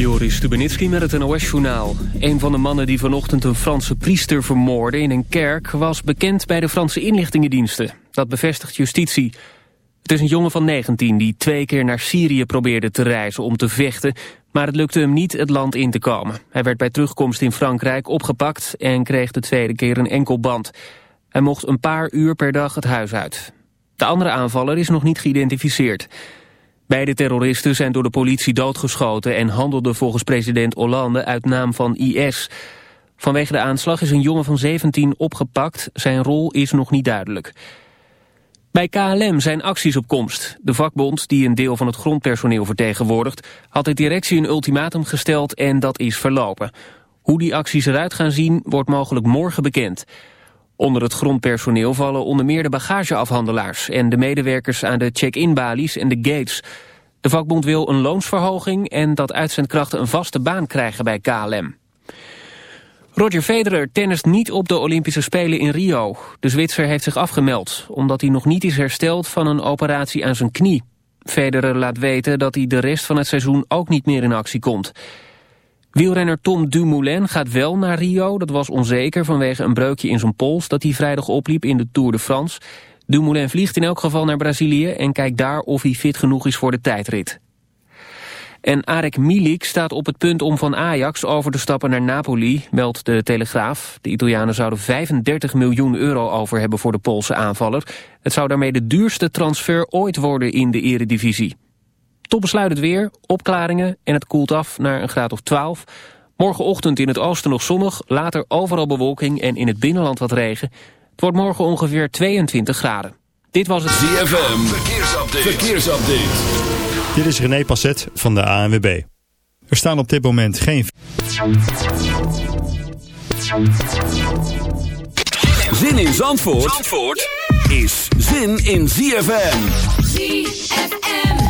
Joris Stubenitski met het NOS-journaal. Een van de mannen die vanochtend een Franse priester vermoordde in een kerk... was bekend bij de Franse inlichtingendiensten. Dat bevestigt justitie. Het is een jongen van 19 die twee keer naar Syrië probeerde te reizen om te vechten... maar het lukte hem niet het land in te komen. Hij werd bij terugkomst in Frankrijk opgepakt... en kreeg de tweede keer een enkelband. Hij mocht een paar uur per dag het huis uit. De andere aanvaller is nog niet geïdentificeerd... Beide terroristen zijn door de politie doodgeschoten en handelden volgens president Hollande uit naam van IS. Vanwege de aanslag is een jongen van 17 opgepakt. Zijn rol is nog niet duidelijk. Bij KLM zijn acties op komst. De vakbond, die een deel van het grondpersoneel vertegenwoordigt... had de directie een ultimatum gesteld en dat is verlopen. Hoe die acties eruit gaan zien, wordt mogelijk morgen bekend. Onder het grondpersoneel vallen onder meer de bagageafhandelaars... en de medewerkers aan de check-in-balies en de gates. De vakbond wil een loonsverhoging en dat uitzendkrachten een vaste baan krijgen bij KLM. Roger Federer tennist niet op de Olympische Spelen in Rio. De Zwitser heeft zich afgemeld, omdat hij nog niet is hersteld van een operatie aan zijn knie. Federer laat weten dat hij de rest van het seizoen ook niet meer in actie komt. Wielrenner Tom Dumoulin gaat wel naar Rio. Dat was onzeker vanwege een breukje in zijn pols dat hij vrijdag opliep in de Tour de France. Dumoulin vliegt in elk geval naar Brazilië en kijkt daar of hij fit genoeg is voor de tijdrit. En Arek Milik staat op het punt om van Ajax over te stappen naar Napoli, meldt de Telegraaf. De Italianen zouden 35 miljoen euro over hebben voor de Poolse aanvaller. Het zou daarmee de duurste transfer ooit worden in de eredivisie. Tot besluit het weer, opklaringen en het koelt af naar een graad of 12. Morgenochtend in het oosten nog zonnig, later overal bewolking en in het binnenland wat regen. Het wordt morgen ongeveer 22 graden. Dit was het ZFM, verkeersupdate. verkeersupdate. Dit is René Passet van de ANWB. Er staan op dit moment geen... Zin in Zandvoort, Zandvoort is zin in ZFM. ZFM.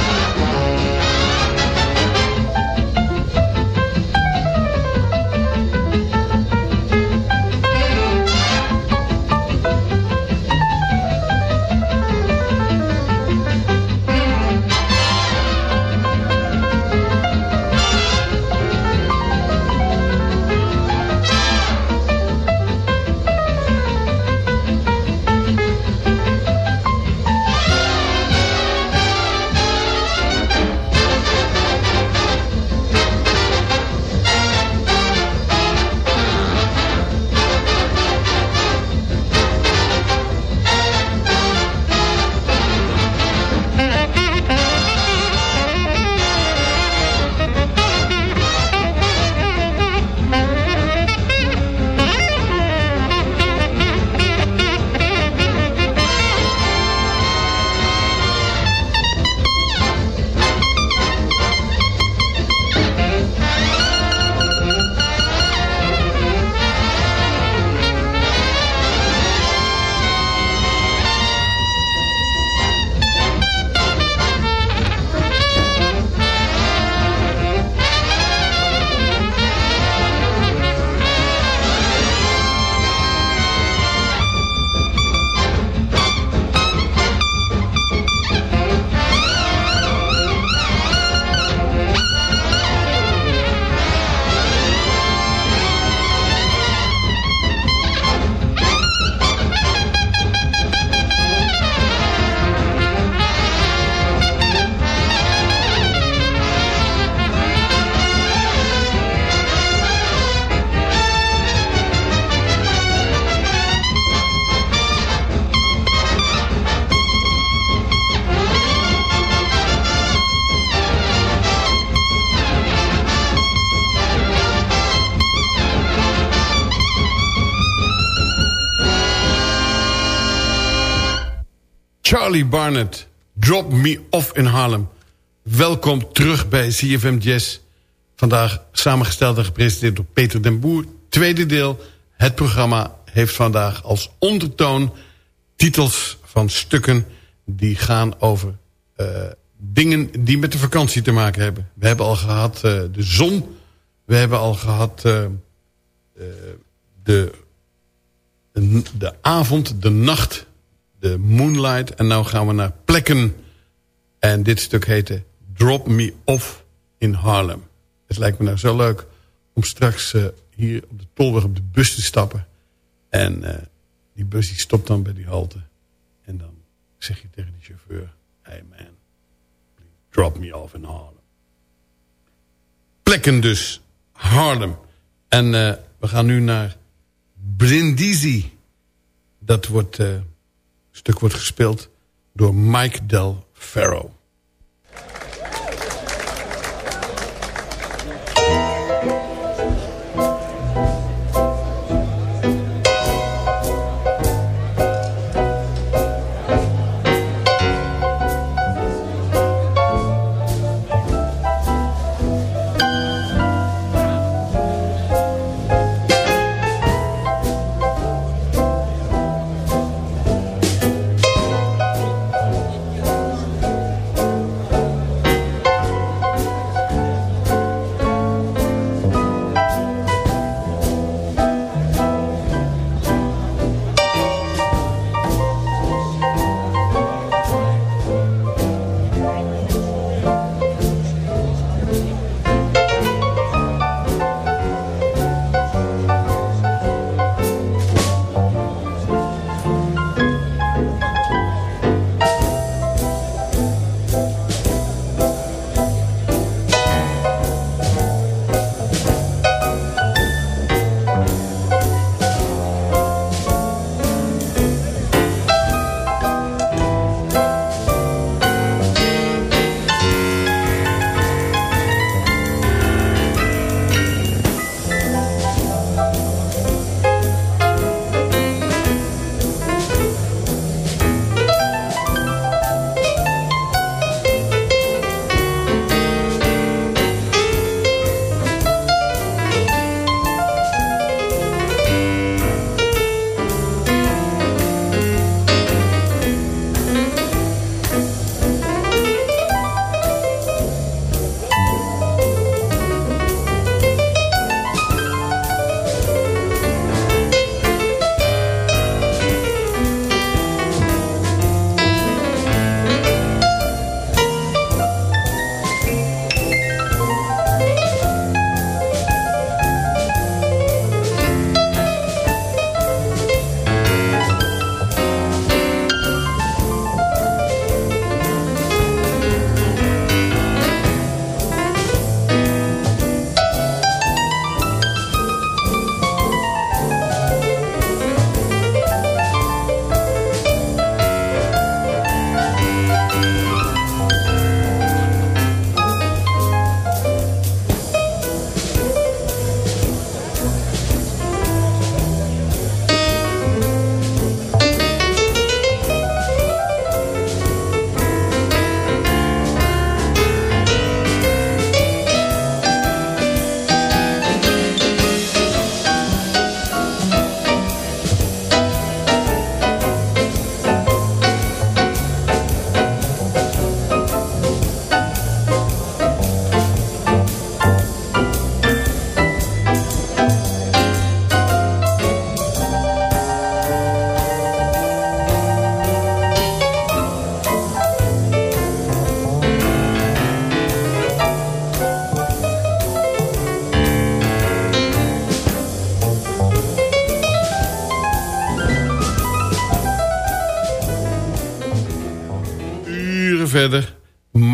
Charlie Barnett, Drop Me Off in Harlem. Welkom terug bij CFM Jazz. Vandaag samengesteld en gepresenteerd door Peter den Boer. Tweede deel. Het programma heeft vandaag als ondertoon... titels van stukken die gaan over uh, dingen die met de vakantie te maken hebben. We hebben al gehad uh, de zon. We hebben al gehad de, de, de avond, de nacht de Moonlight. En nou gaan we naar plekken En dit stuk heette Drop Me Off in Harlem. Het lijkt me nou zo leuk om straks uh, hier op de tolweg op de bus te stappen. En uh, die bus die stopt dan bij die halte. En dan zeg je tegen die chauffeur... Hey man, drop me off in Harlem. Plekken dus. Harlem. En uh, we gaan nu naar Brindisi. Dat wordt, stuk wordt gespeeld door Mike Del Ferro.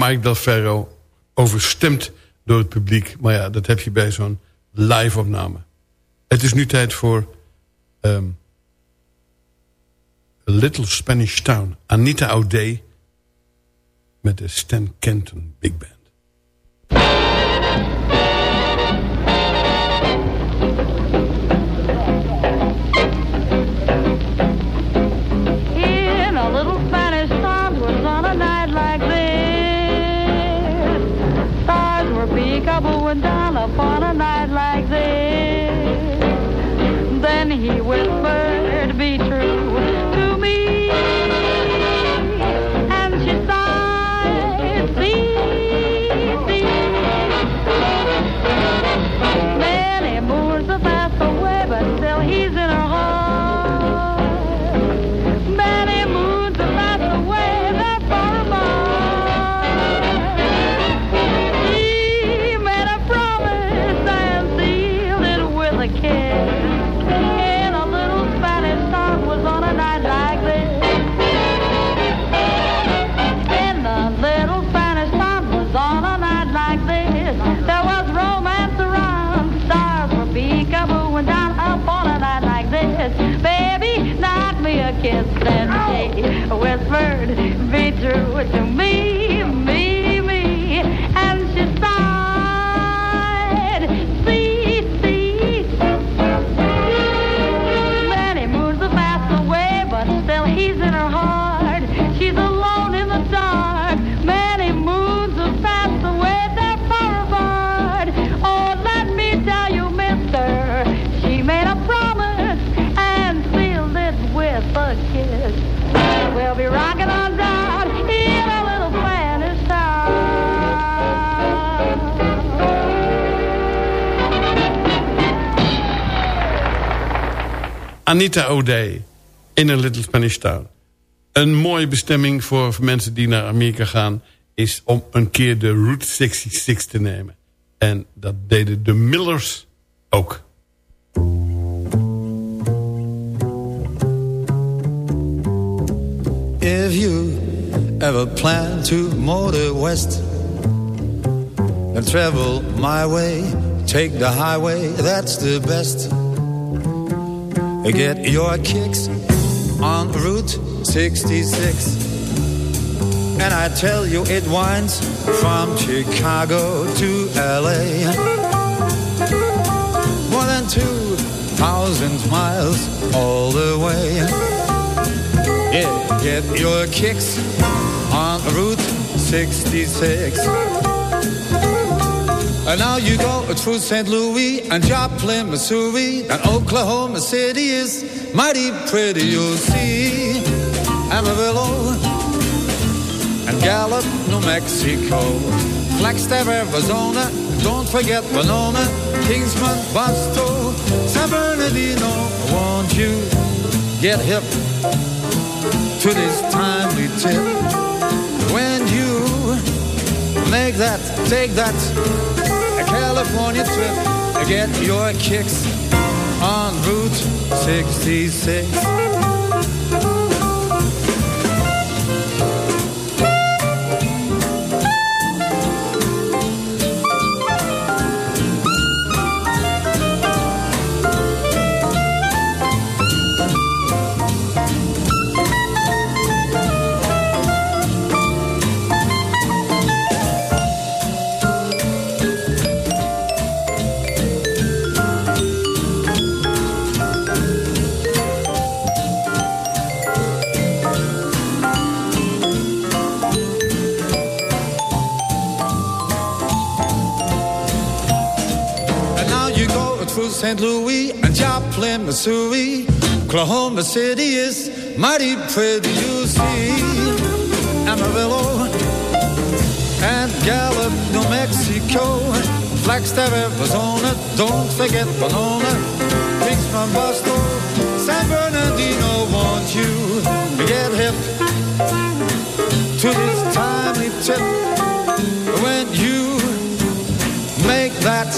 Mike Del Ferro, overstemd door het publiek. Maar ja, dat heb je bij zo'n live-opname. Het is nu tijd voor... Um, A Little Spanish Town. Anita O'Day met de Stan Kenton Big Band. Drew to me, Anita O'Day in a Little Spanish Town. Een mooie bestemming voor mensen die naar Amerika gaan... is om een keer de Route 66 te nemen. En dat deden de Millers ook. If you ever plan to motor west and travel my way, take the highway, that's the best. Get your kicks on Route 66. And I tell you, it winds from Chicago to LA. More than 2,000 miles all the way. Yeah, get your kicks on Route 66. And now you go through St. Louis and Joplin, Missouri, and Oklahoma City is mighty pretty, you'll see. Amarillo and Gallup, New Mexico, Flagstaff, Arizona, don't forget Winona, Kingsman, Boston, San Bernardino. Won't you get hip to this timely tip? When you make that, take that California trip, get your kicks on Route 66. St. Louis and Joplin, Missouri. Oklahoma City is mighty pretty, you see. Amarillo and Gallup, New Mexico. Flagstaff, Arizona, don't forget Winona. Kings from Boston, San Bernardino, want you to get hip to this timely tip when you make that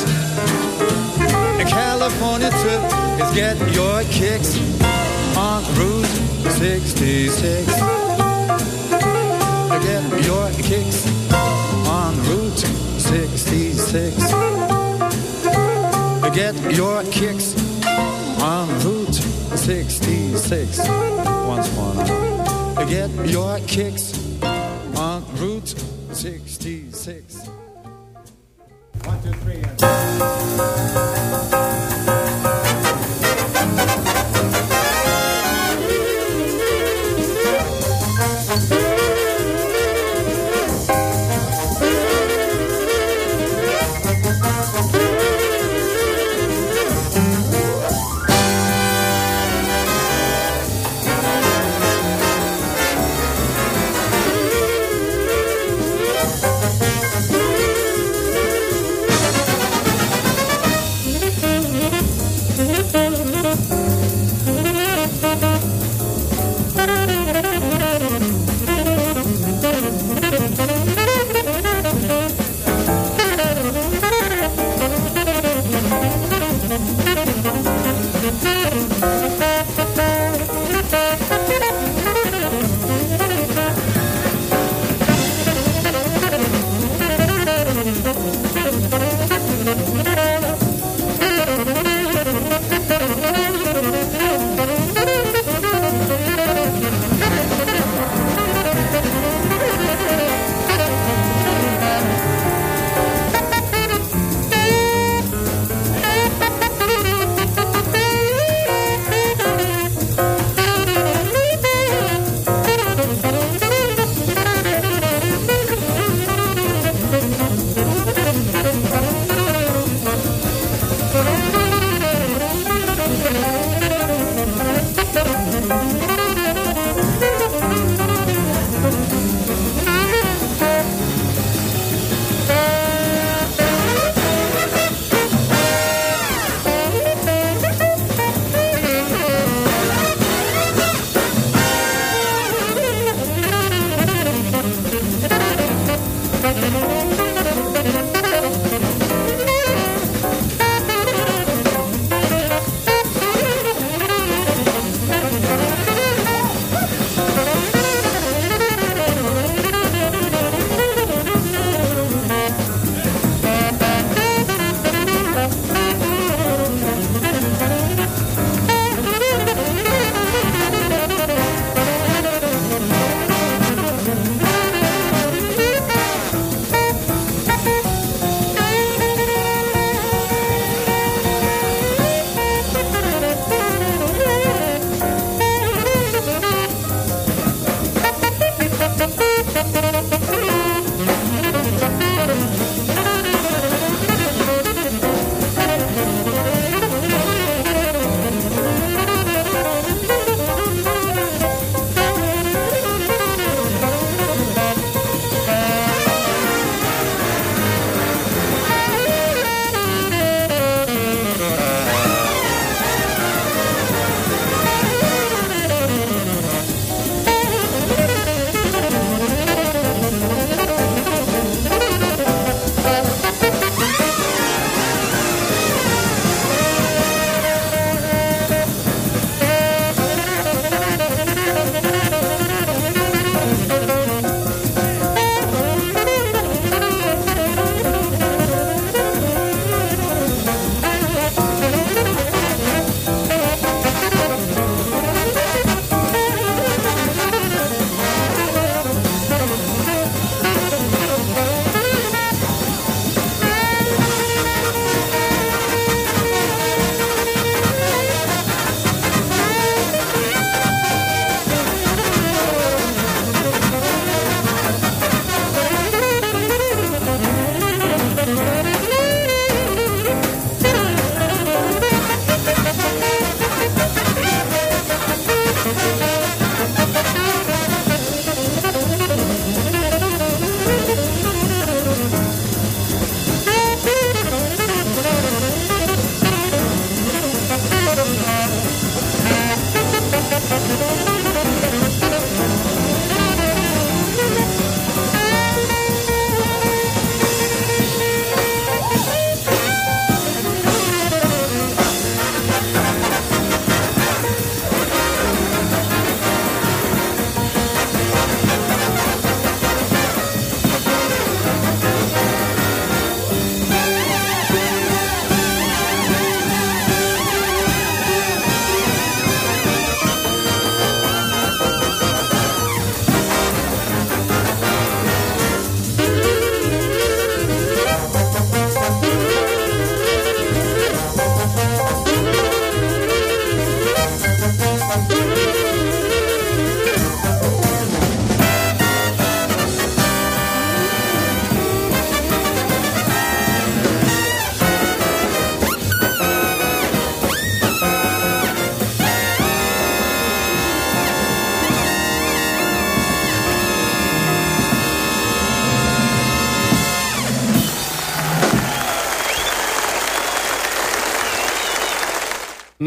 California trip is get your kicks on Route 66. Get your kicks on Route 66. Get your kicks on Route 66. Once more. Get your kicks on Route 66. One, two, three, and...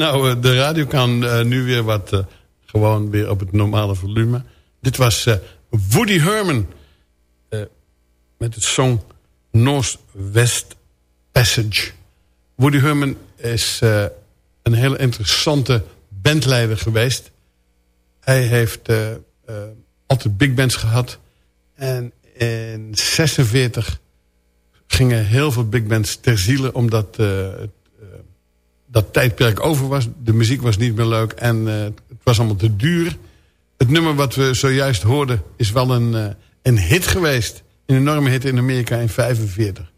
Nou, eh, de radio kan uh, nu weer wat... Uh, gewoon weer op het normale volume. Dit was uh, Woody Herman. met het song Northwest Passage. Woody Herman is een hele interessante bandleider geweest. Hij heeft altijd big bands gehad. En in 46 gingen heel veel big bands ter ziele... omdat het dat tijdperk over was. De muziek was niet meer leuk en uh, het was allemaal te duur. Het nummer wat we zojuist hoorden is wel een, uh, een hit geweest. Een enorme hit in Amerika in 45.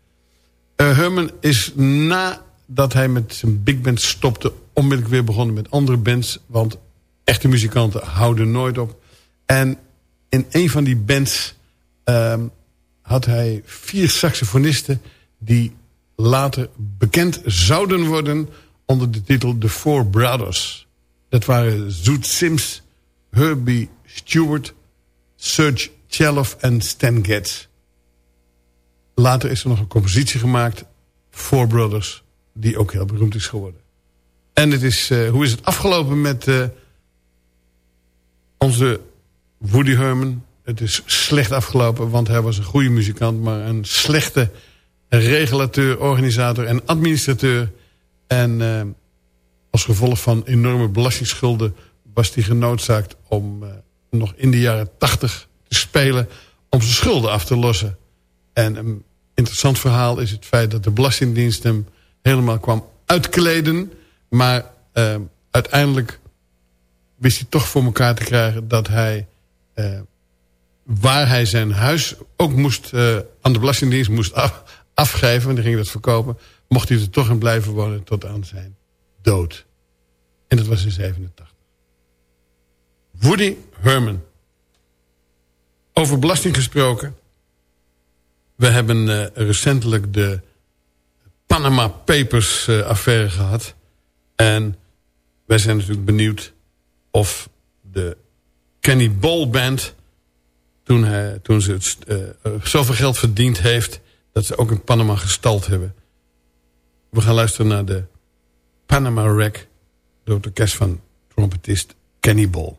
Uh, eh, Herman is nadat hij met zijn big band stopte... onmiddellijk weer begonnen met andere bands. Want echte muzikanten houden nooit op. En in een van die bands uh, had hij vier saxofonisten... die later bekend zouden worden onder de titel The Four Brothers. Dat waren Zoet Sims, Herbie Stewart, Serge Cheloff en Stan Getz. Later is er nog een compositie gemaakt, Four Brothers, die ook heel beroemd is geworden. En het is, uh, hoe is het afgelopen met uh, onze Woody Herman? het is slecht afgelopen, want hij was een goede muzikant... maar een slechte regulateur, organisator en administrateur. En eh, als gevolg van enorme belastingsschulden... was hij genoodzaakt om eh, nog in de jaren tachtig te spelen... om zijn schulden af te lossen. En een interessant verhaal is het feit dat de Belastingdienst hem helemaal kwam uitkleden... maar uh, uiteindelijk wist hij toch voor elkaar te krijgen dat hij... Uh, waar hij zijn huis ook moest, uh, aan de Belastingdienst moest af, afgeven... want die ging dat verkopen... mocht hij er toch in blijven wonen tot aan zijn dood. En dat was in 87. Woody Herman. Over belasting gesproken. We hebben uh, recentelijk de Panama Papers uh, affaire gehad. En wij zijn natuurlijk benieuwd of de Kenny Ball Band... toen, toen ze het, uh, zoveel geld verdiend heeft... dat ze ook in Panama gestald hebben. We gaan luisteren naar de Panama Rack... door het orkest van trompetist Kenny Ball.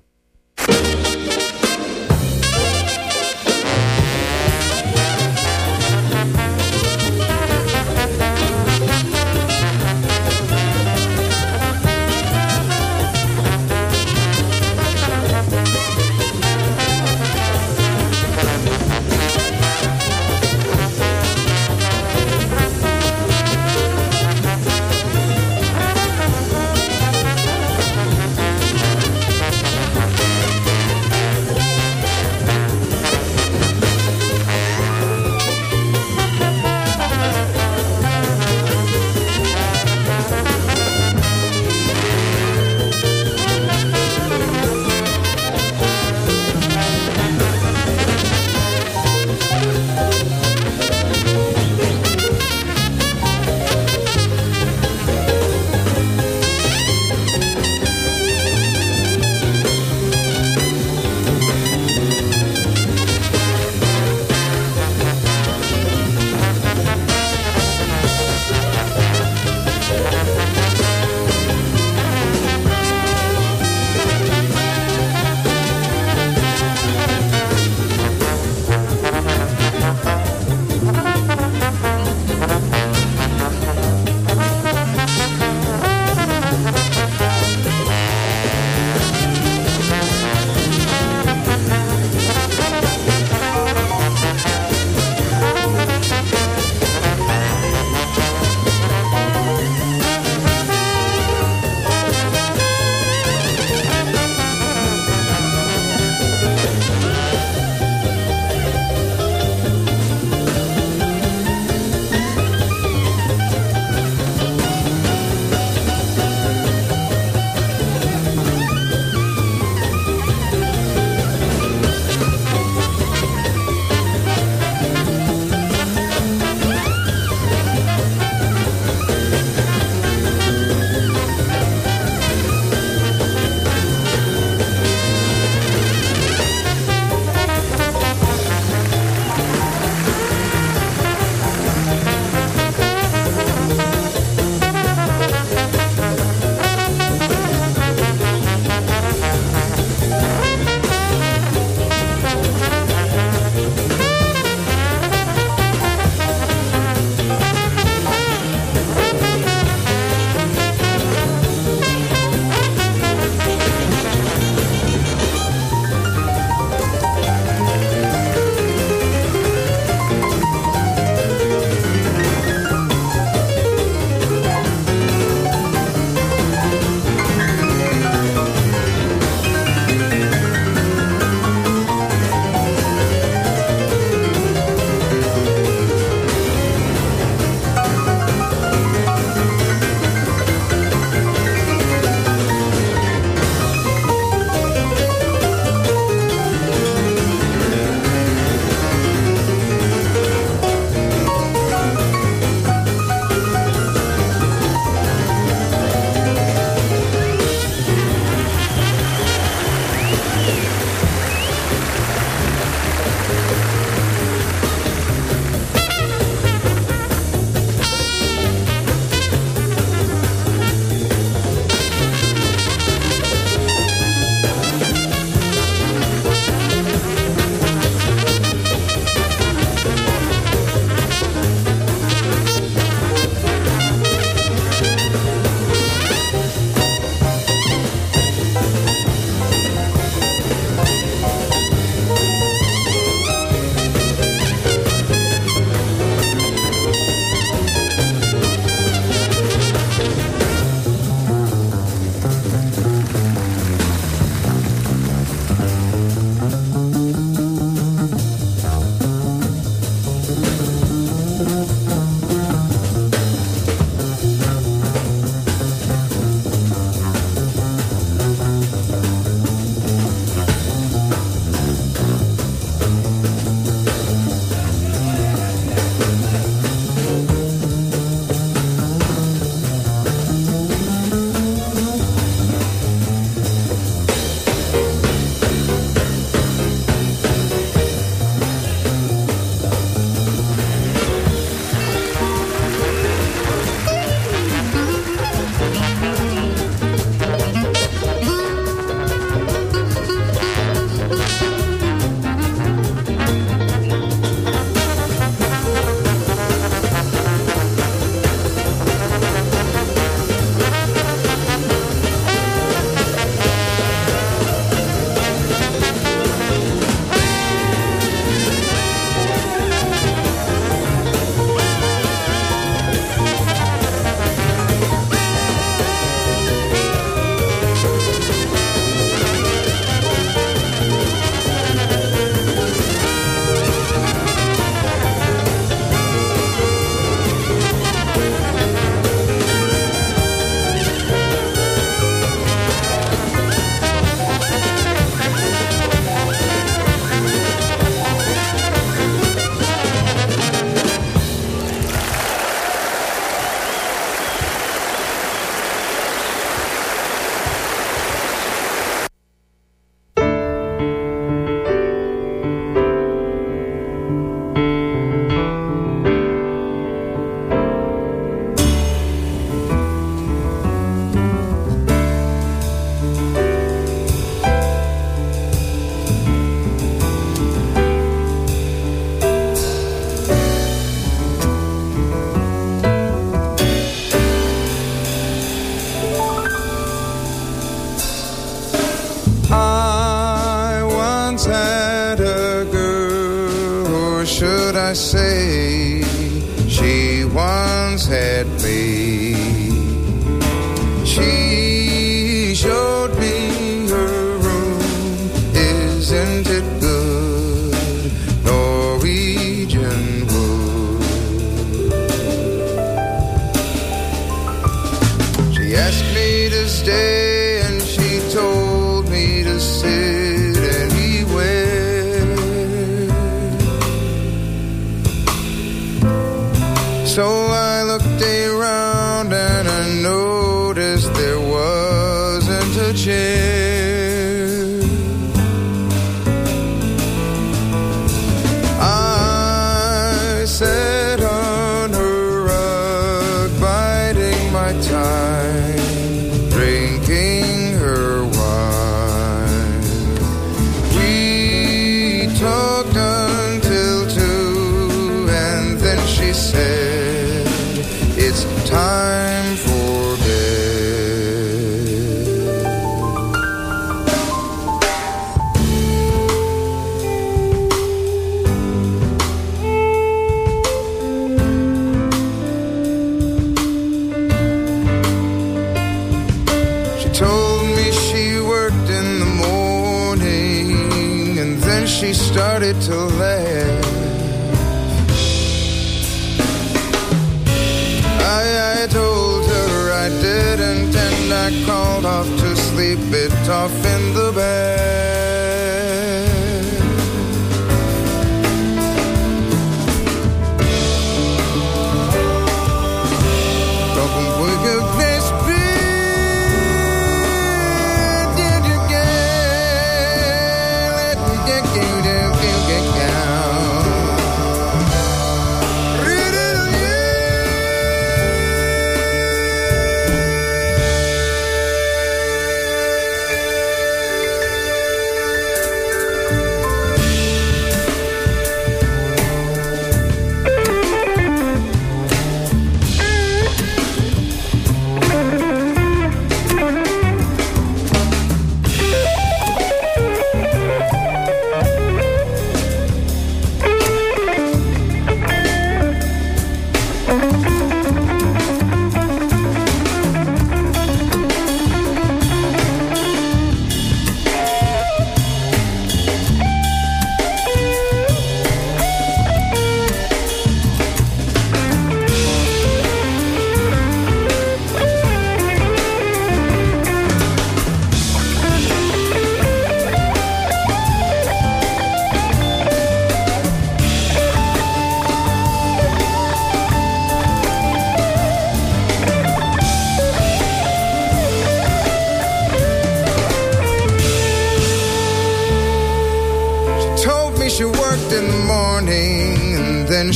say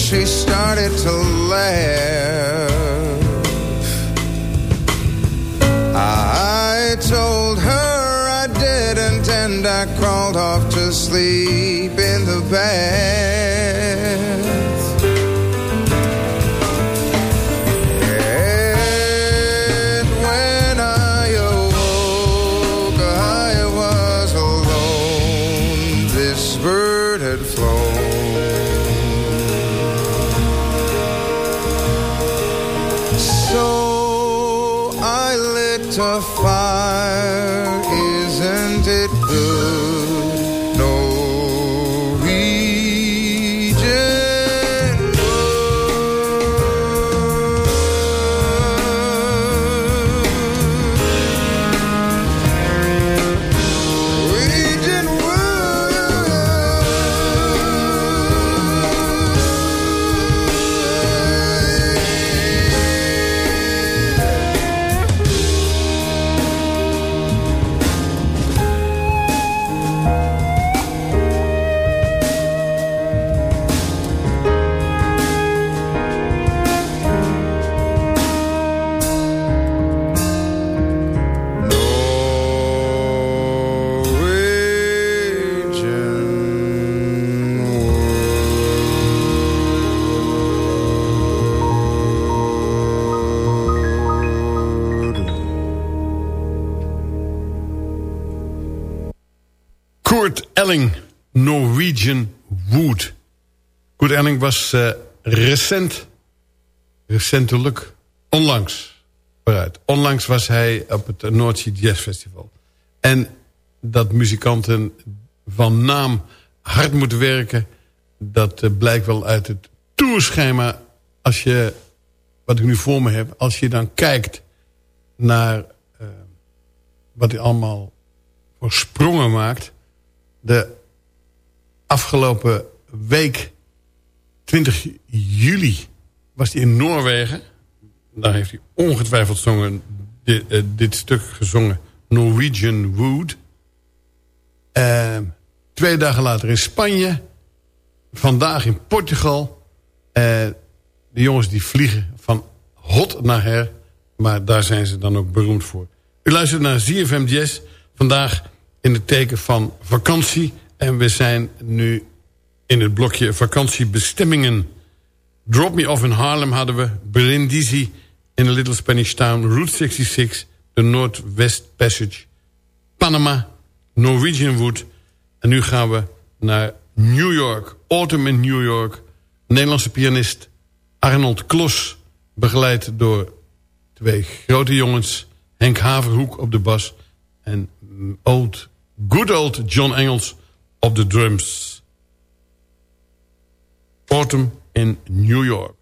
she started to Kurt Elling, Norwegian Wood. Kurt Elling was eh, recent, recentelijk, onlangs, vooruit. Onlangs was hij op het Noordzee Jazz Festival. En dat muzikanten van naam hard moeten werken... dat eh, blijkt wel uit het tourschema. Als je, wat ik nu voor me heb... als je dan kijkt naar eh, wat hij allemaal voor sprongen maakt... de afgelopen week, 20 juli, was hij in Noorwegen. Daar heeft hij ongetwijfeld zongen, dit, eh, dit stuk gezongen, Norwegian Wood. Eh, twee dagen later in Spanje. Vandaag in Portugal. Eh, de jongens die vliegen van hot naar her. Maar daar zijn ze dan ook beroemd voor. U luistert naar ZFM Jazz. Vandaag in het teken van vakantie. En we zijn nu in het blokje vakantiebestemmingen. Drop Me Off in Harlem hadden we. Brindisi in a Little Spanish Town. Route 66. De Northwest Passage. Panama. Norwegian Wood. En nu gaan we naar New York. Autumn in New York. Nederlandse pianist Arnold Klos. Begeleid door twee grote jongens. Henk Haverhoek op de bas. En old, good old John Engels op de drums. Autumn in New York.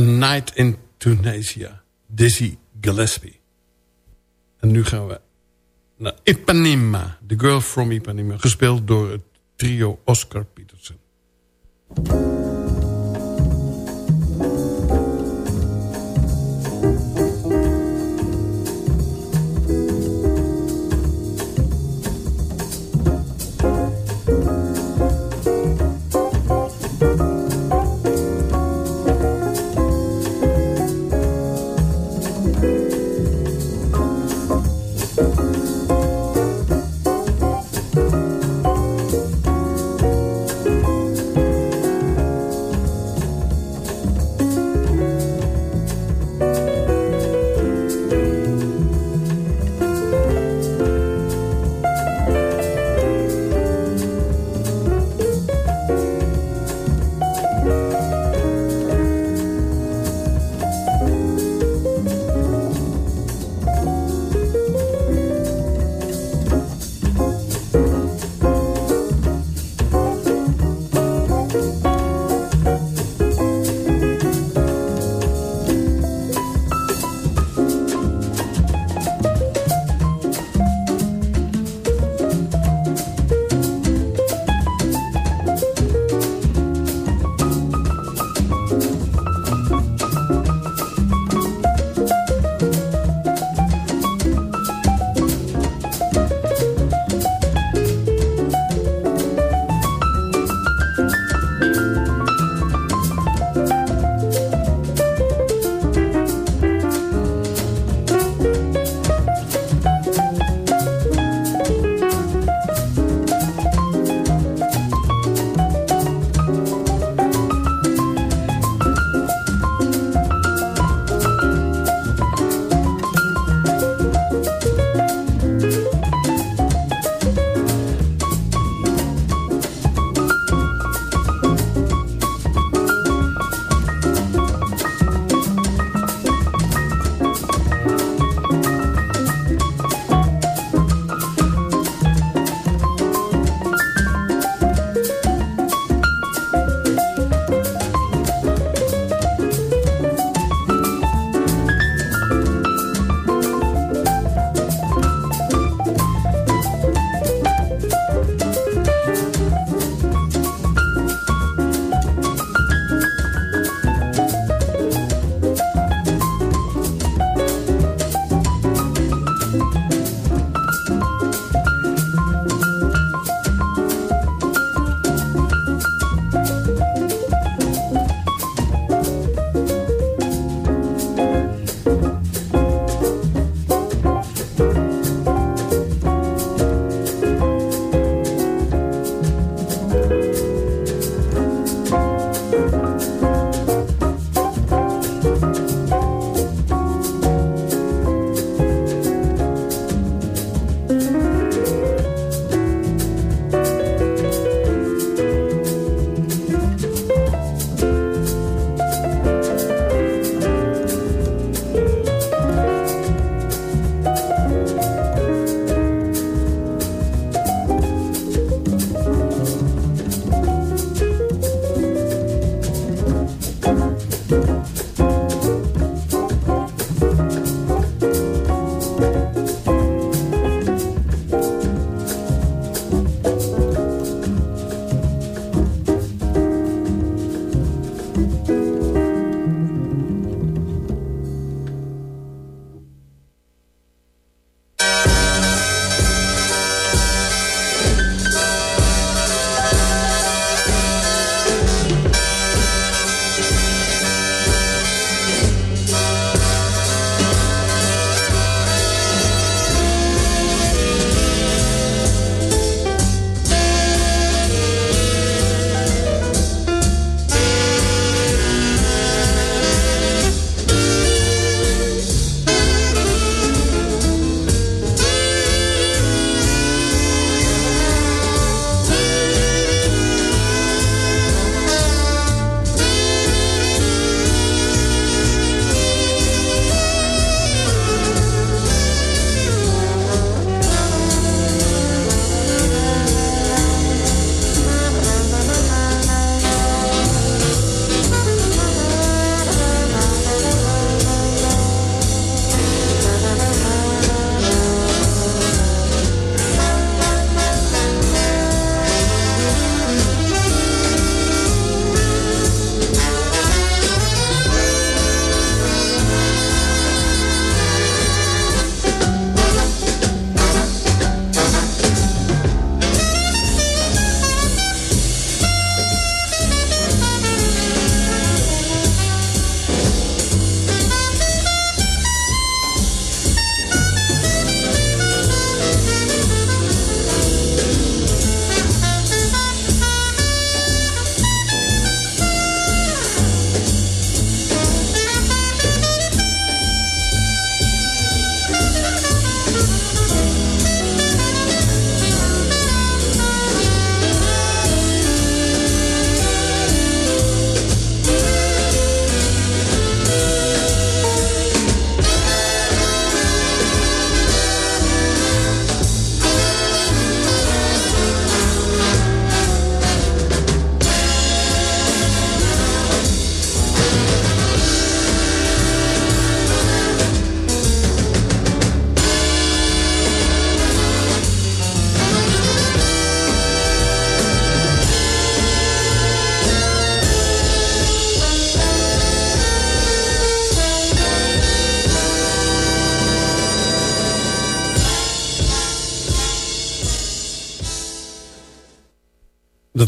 A Night in Tunisia. Dizzy Gillespie. En nu gaan we naar Ipanema. The Girl from Ipanema. Gespeeld door het trio Oscar Peterson.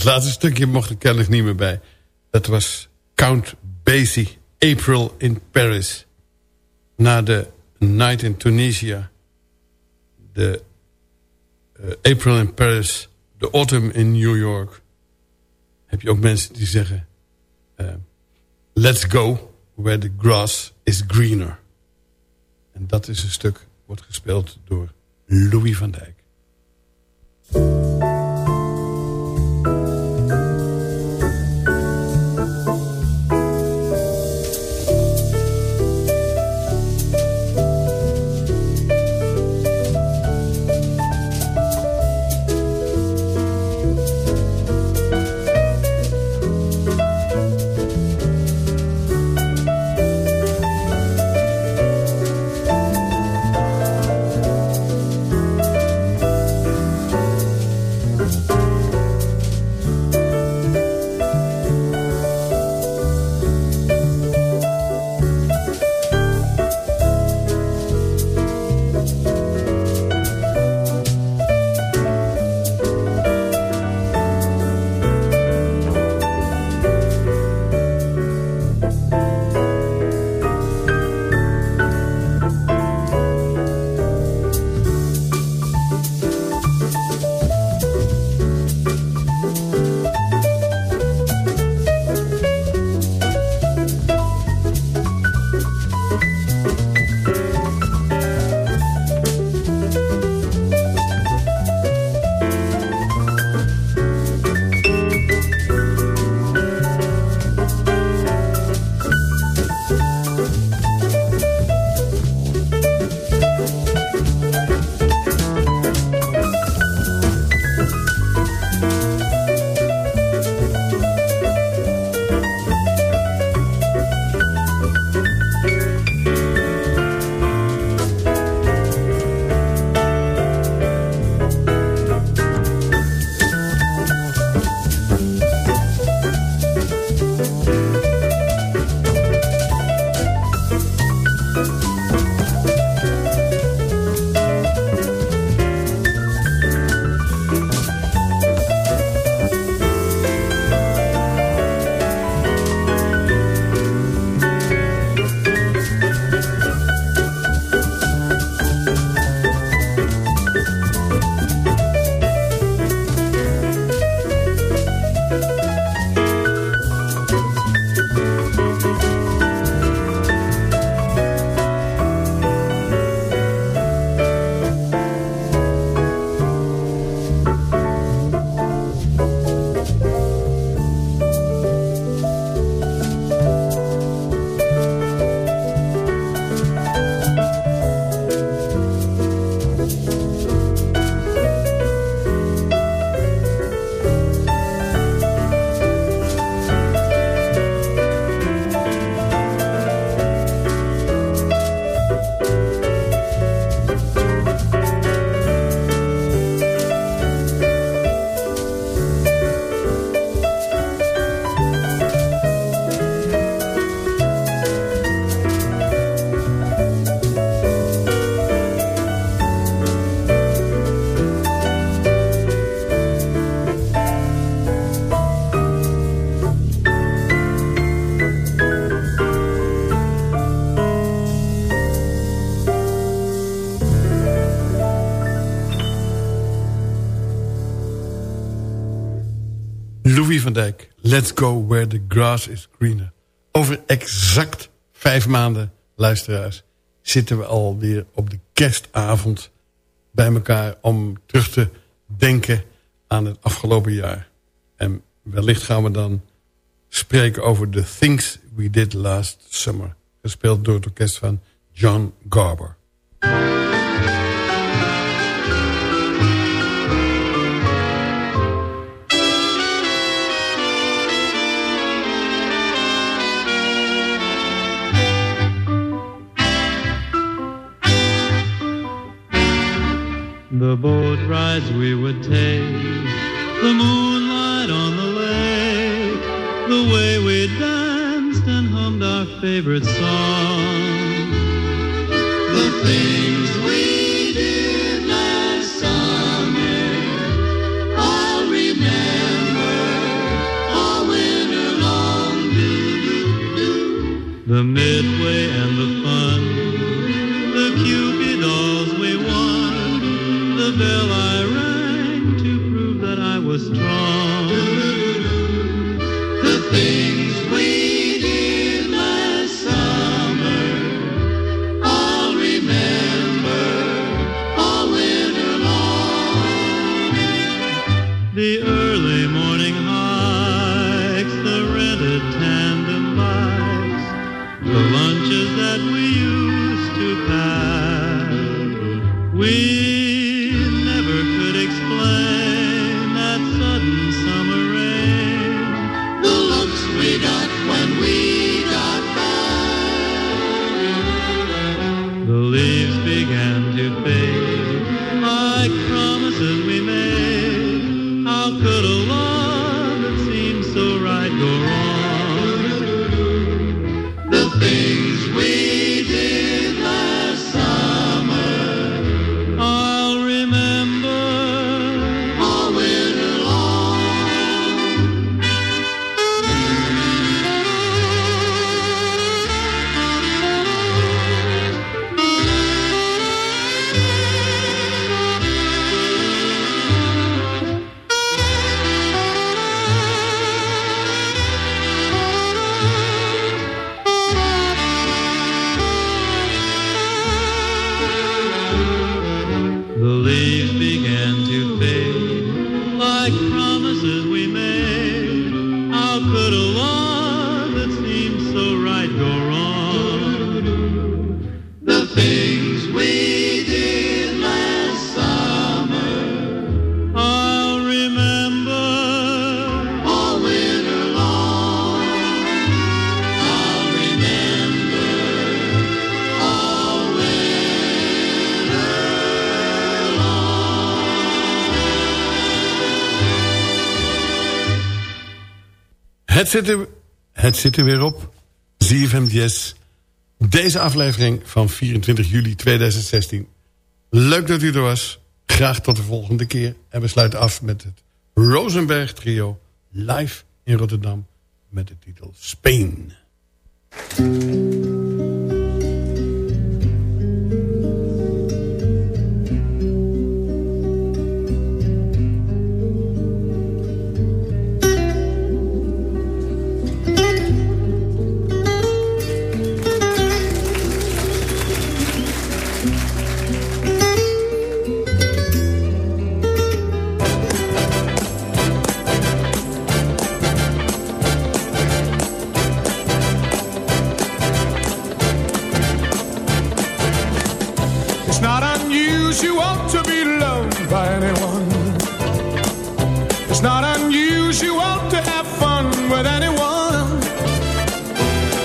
Dat laatste stukje mocht er kennelijk niet meer bij. Dat was Count Basie, April in Paris. Na de Night in Tunisia. De uh, April in Paris. De Autumn in New York. Heb je ook mensen die zeggen... Uh, Let's go where the grass is greener. En dat is een stuk, wordt gespeeld door Louis van Dijk. Van Dijk. Let's go where the grass is greener. Over exact vijf maanden, luisteraars... zitten we alweer op de kerstavond bij elkaar... om terug te denken aan het afgelopen jaar. En wellicht gaan we dan spreken over The Things We Did Last Summer. Gespeeld door het orkest van John Garber. the boat rides we would take, the moonlight on the lake, the way we danced and hummed our favorite song. The things we did last summer, I'll remember all winter long. Do, do, do. The midway. Zit, het zit er weer op. ZFM Jazz. Deze aflevering van 24 juli 2016. Leuk dat u er was. Graag tot de volgende keer. En we sluiten af met het Rosenberg trio. Live in Rotterdam. Met de titel Spain.